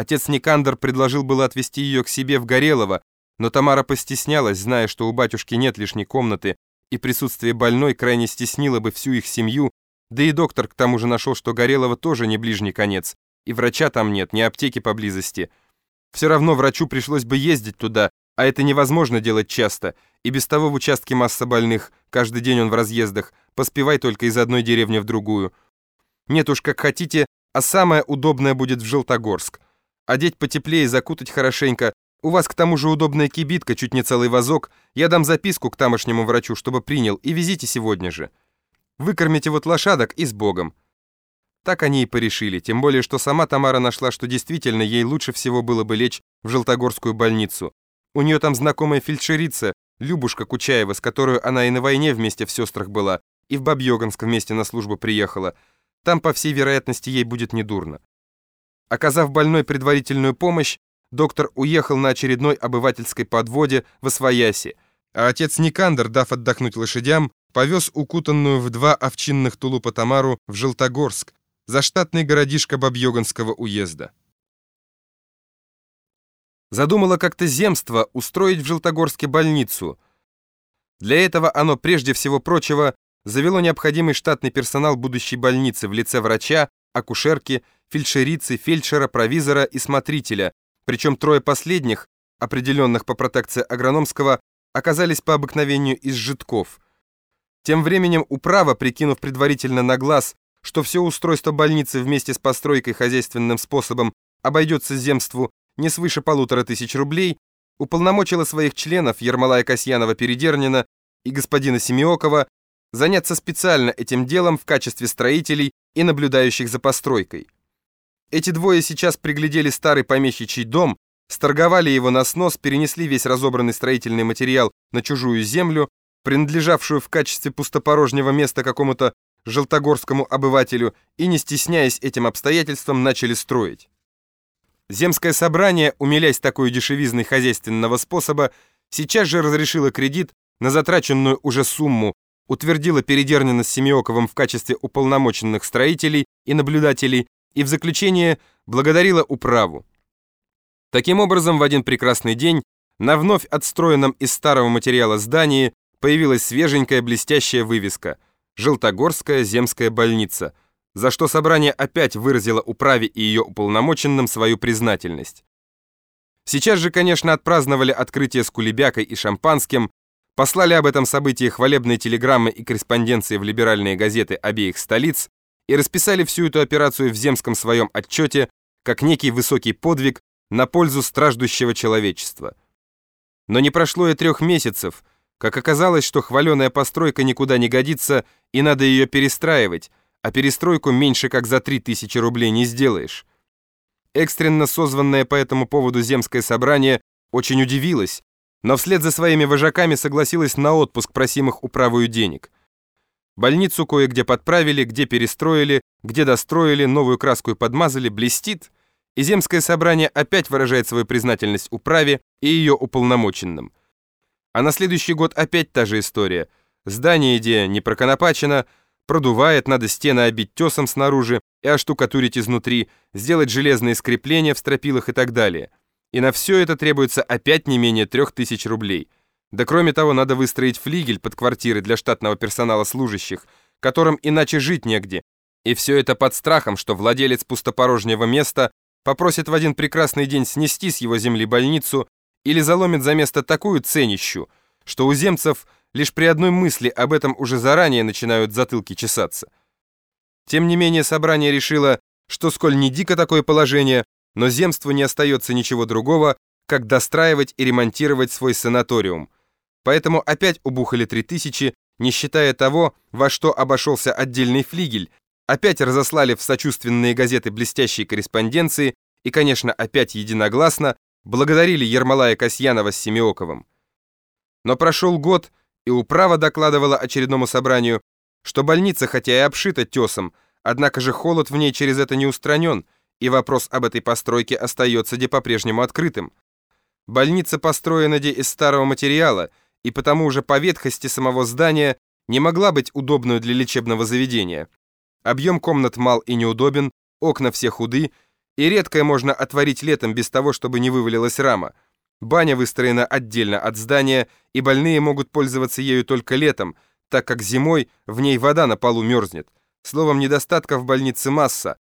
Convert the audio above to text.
Отец Никандр предложил было отвезти ее к себе в Горелово, но Тамара постеснялась, зная, что у батюшки нет лишней комнаты, и присутствие больной крайне стеснило бы всю их семью, да и доктор к тому же нашел, что Горелово тоже не ближний конец, и врача там нет, ни аптеки поблизости. Все равно врачу пришлось бы ездить туда, а это невозможно делать часто, и без того в участке масса больных, каждый день он в разъездах, поспевай только из одной деревни в другую. Нет уж, как хотите, а самое удобное будет в Желтогорск. Одеть потеплее, закутать хорошенько. У вас к тому же удобная кибитка, чуть не целый вазок. Я дам записку к тамошнему врачу, чтобы принял, и везите сегодня же. Выкормите вот лошадок и с Богом. Так они и порешили, тем более, что сама Тамара нашла, что действительно ей лучше всего было бы лечь в Желтогорскую больницу. У нее там знакомая фельдшерица, Любушка Кучаева, с которой она и на войне вместе в сестрах была, и в Бабьёганск вместе на службу приехала. Там, по всей вероятности, ей будет недурно. Оказав больной предварительную помощь, доктор уехал на очередной обывательской подводе в Освояси, а отец Никандр, дав отдохнуть лошадям, повез укутанную в два овчинных тулупа Тамару в Желтогорск, заштатный городишко Бабьёганского уезда. Задумала как-то земство устроить в Желтогорске больницу. Для этого оно, прежде всего прочего, завело необходимый штатный персонал будущей больницы в лице врача, акушерки, фельдшерицы, фельдшера, провизора и смотрителя, причем трое последних, определенных по протекции агрономского, оказались по обыкновению из житков. Тем временем управа, прикинув предварительно на глаз, что все устройство больницы вместе с постройкой хозяйственным способом обойдется земству не свыше полутора тысяч рублей, уполномочила своих членов Ермолая Касьянова-Передернина и господина Семиокова заняться специально этим делом в качестве строителей и наблюдающих за постройкой. Эти двое сейчас приглядели старый помещичий дом, сторговали его на снос, перенесли весь разобранный строительный материал на чужую землю, принадлежавшую в качестве пустопорожнего места какому-то желтогорскому обывателю, и, не стесняясь этим обстоятельством, начали строить. Земское собрание, умилясь такой дешевизной хозяйственного способа, сейчас же разрешило кредит на затраченную уже сумму, утвердило Передернина с Семиоковым в качестве уполномоченных строителей и наблюдателей и в заключение благодарила управу. Таким образом, в один прекрасный день на вновь отстроенном из старого материала здании появилась свеженькая блестящая вывеска «Желтогорская земская больница», за что собрание опять выразило управе и ее уполномоченным свою признательность. Сейчас же, конечно, отпраздновали открытие с кулебякой и шампанским, послали об этом событии хвалебные телеграммы и корреспонденции в либеральные газеты обеих столиц и расписали всю эту операцию в земском своем отчете как некий высокий подвиг на пользу страждущего человечества. Но не прошло и трех месяцев, как оказалось, что хваленая постройка никуда не годится и надо ее перестраивать, а перестройку меньше как за 3000 рублей не сделаешь. Экстренно созванное по этому поводу земское собрание очень удивилось, но вслед за своими вожаками согласилась на отпуск просимых управою денег. Больницу кое-где подправили, где перестроили, где достроили, новую краску и подмазали, блестит, и земское собрание опять выражает свою признательность управе и ее уполномоченным. А на следующий год опять та же история. Здание, где не проконопачено, продувает, надо стены обить тесом снаружи и оштукатурить изнутри, сделать железные скрепления в стропилах и так далее. И на все это требуется опять не менее трех тысяч рублей. Да кроме того, надо выстроить флигель под квартиры для штатного персонала служащих, которым иначе жить негде. И все это под страхом, что владелец пустопорожнего места попросит в один прекрасный день снести с его земли больницу или заломит за место такую ценищу, что у земцев – Лишь при одной мысли об этом уже заранее начинают затылки чесаться. Тем не менее, собрание решило, что сколь не дико такое положение, но земству не остается ничего другого, как достраивать и ремонтировать свой санаториум. Поэтому опять убухали 3000, не считая того, во что обошелся отдельный флигель, опять разослали в сочувственные газеты блестящие корреспонденции и, конечно, опять единогласно благодарили Ермолая Касьянова с Семиоковым. Но прошел год, и управа докладывала очередному собранию, что больница хотя и обшита тесом, однако же холод в ней через это не устранен, и вопрос об этой постройке остается де по-прежнему открытым. Больница построена де из старого материала, и потому уже по ветхости самого здания не могла быть удобной для лечебного заведения. Объем комнат мал и неудобен, окна все худы, И редкое можно отворить летом без того, чтобы не вывалилась рама. Баня выстроена отдельно от здания, и больные могут пользоваться ею только летом, так как зимой в ней вода на полу мерзнет. Словом, недостатков в больнице масса,